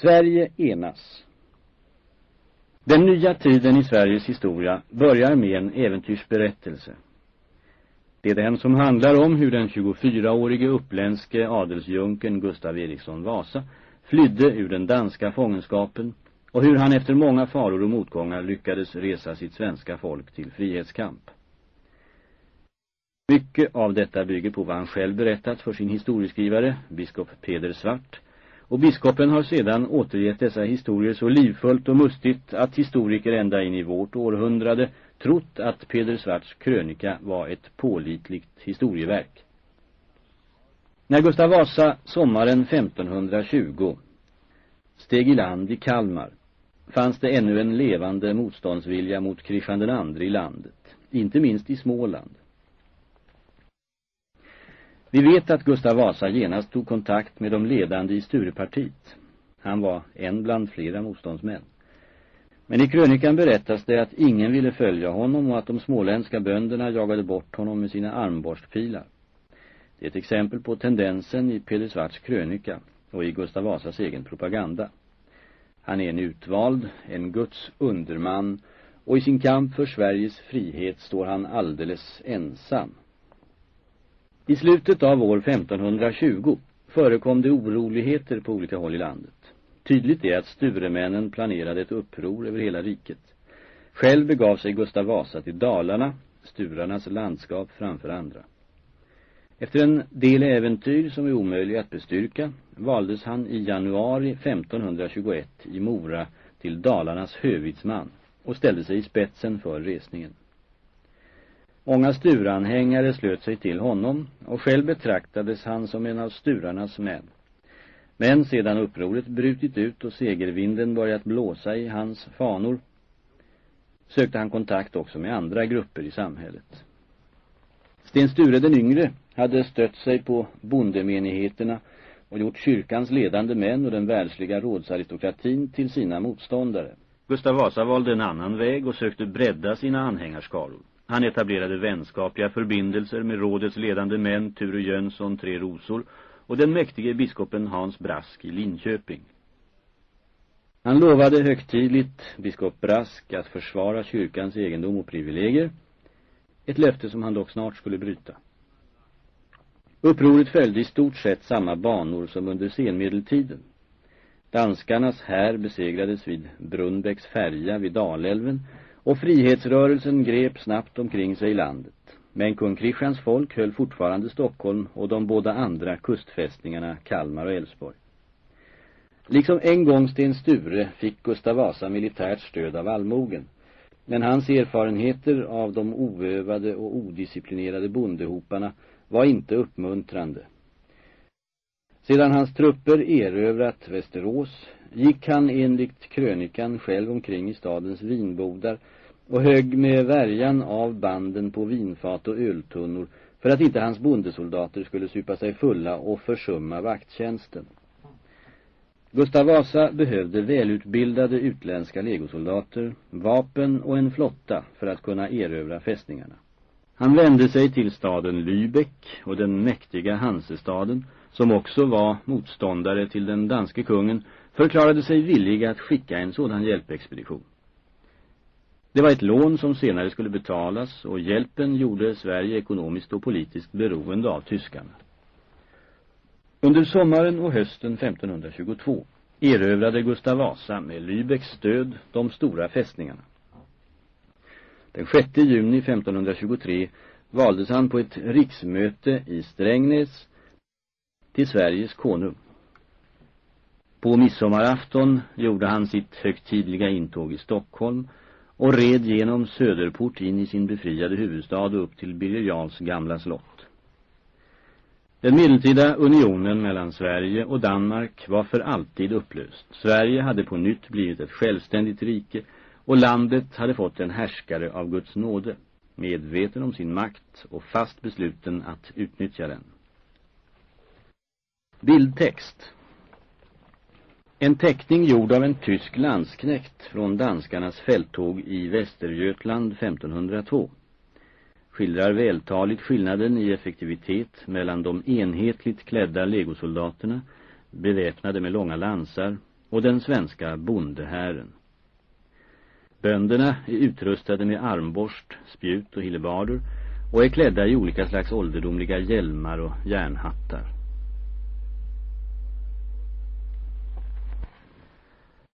Sverige enas. Den nya tiden i Sveriges historia börjar med en äventyrsberättelse. Det är den som handlar om hur den 24-årige uppländske adelsjunken Gustav Eriksson Vasa flydde ur den danska fångenskapen och hur han efter många faror och motgångar lyckades resa sitt svenska folk till frihetskamp. Mycket av detta bygger på vad han själv berättat för sin historieskrivare, biskop Peder Svart, och biskopen har sedan återgett dessa historier så livfullt och mustigt att historiker ända in i vårt århundrade trott att Peder Svarts krönika var ett pålitligt historieverk. När Gustav Vasa sommaren 1520 steg i land i Kalmar fanns det ännu en levande motståndsvilja mot Kristian II i landet, inte minst i Småland. Vi vet att Gustav Vasa genast tog kontakt med de ledande i Sturepartiet. Han var en bland flera motståndsmän. Men i krönikan berättas det att ingen ville följa honom och att de småländska bönderna jagade bort honom med sina armborstpilar. Det är ett exempel på tendensen i Peder Svarts krönika och i Gustav Vasas egen propaganda. Han är en utvald, en Guds underman och i sin kamp för Sveriges frihet står han alldeles ensam. I slutet av år 1520 förekom det oroligheter på olika håll i landet. Tydligt är att Sturemännen planerade ett uppror över hela riket. Själv begav sig Gustav Vasa till Dalarna, Sturarnas landskap framför andra. Efter en del äventyr som är omöjliga att bestyrka valdes han i januari 1521 i Mora till Dalarnas hövitsman och ställde sig i spetsen för resningen. Många sturanhängare slöt sig till honom och själv betraktades han som en av sturarnas män. Men sedan upproret brutit ut och segervinden börjat blåsa i hans fanor sökte han kontakt också med andra grupper i samhället. Sten Sture den yngre hade stött sig på bondemenigheterna och gjort kyrkans ledande män och den världsliga rådsaristokratin till sina motståndare. Gustav Vasa valde en annan väg och sökte bredda sina anhängarskaror. Han etablerade vänskapliga förbindelser med rådets ledande män Ture Jönsson, Tre Rosor och den mäktige biskopen Hans Brask i Linköping. Han lovade högtidligt biskop Brask att försvara kyrkans egendom och privilegier, ett löfte som han dock snart skulle bryta. Upproret följde i stort sett samma banor som under senmedeltiden. Danskarnas här besegrades vid Brunnbäcks färja vid Dalälven och frihetsrörelsen grep snabbt omkring sig i landet. Men kung Kristians folk höll fortfarande Stockholm och de båda andra kustfästningarna Kalmar och Älvsborg. Liksom en gång Sten Sture fick Gustav Vasa militärt stöd av allmogen. Men hans erfarenheter av de oövade och odisciplinerade bondehoparna var inte uppmuntrande. Sedan hans trupper erövrat Västerås gick han enligt krönikan själv omkring i stadens vinbodar och högg med värjan av banden på vinfat och öltunnor för att inte hans bondesoldater skulle supa sig fulla och försumma vakttjänsten. Gustav Vasa behövde välutbildade utländska legosoldater, vapen och en flotta för att kunna erövra fästningarna. Han vände sig till staden Lübeck och den mäktiga Hansestaden, som också var motståndare till den danske kungen, förklarade sig villiga att skicka en sådan hjälpexpedition. Det var ett lån som senare skulle betalas och hjälpen gjorde Sverige ekonomiskt och politiskt beroende av tyskarna. Under sommaren och hösten 1522 erövrade Gustav Vasa med Lübecks stöd de stora fästningarna. Den 6 juni 1523 valdes han på ett riksmöte i Strängnäs till Sveriges konung. På midsommarafton gjorde han sitt högtidliga intåg i Stockholm och red genom Söderport in i sin befriade huvudstad och upp till Birger Jarls gamla slott. Den medeltida unionen mellan Sverige och Danmark var för alltid upplöst. Sverige hade på nytt blivit ett självständigt rike och landet hade fått en härskare av Guds nåde, medveten om sin makt och fast besluten att utnyttja den. Bildtext En teckning gjord av en tysk landsknäkt från danskarnas fälttåg i Västergötland 1502 skildrar vältaligt skillnaden i effektivitet mellan de enhetligt klädda legosoldaterna beväpnade med långa lansar och den svenska bondehären. Bönderna är utrustade med armborst, spjut och hillebarder och är klädda i olika slags ålderdomliga hjälmar och järnhattar.